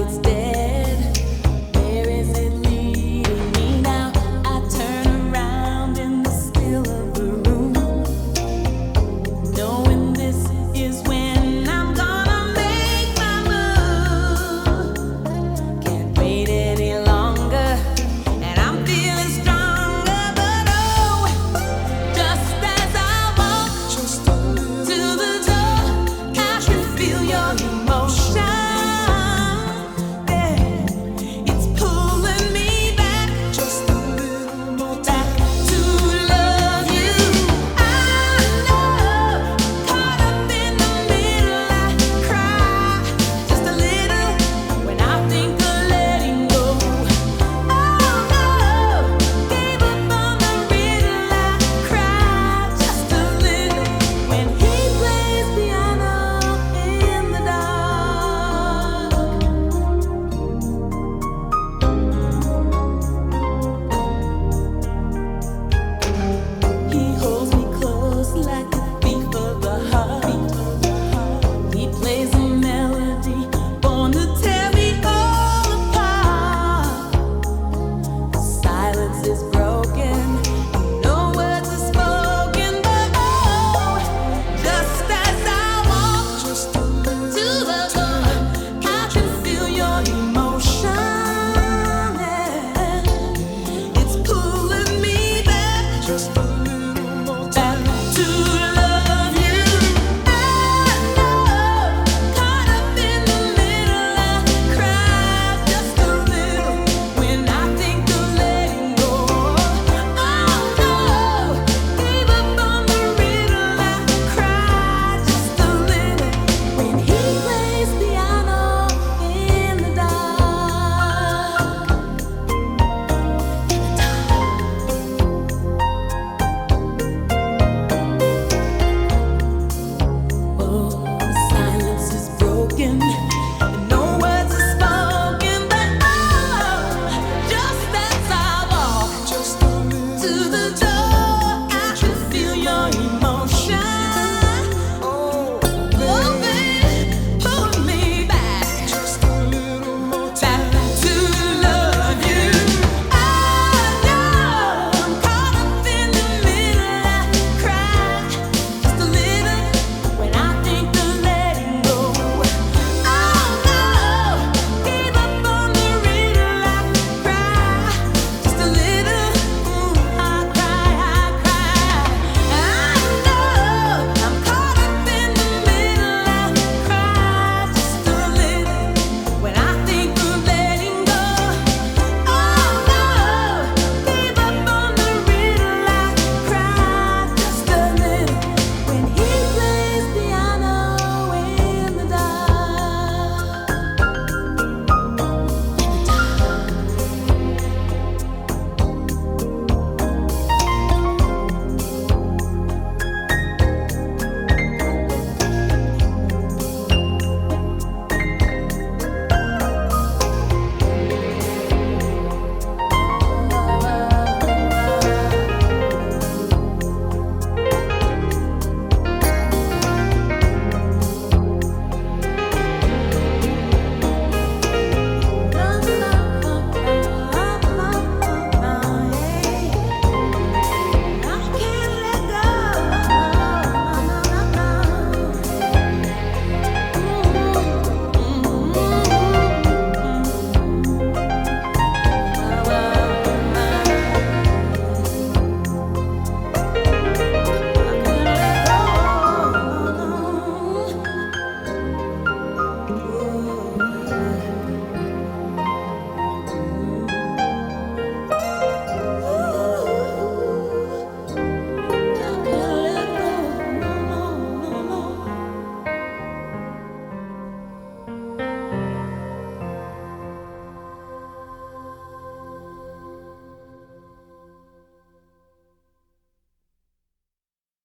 it's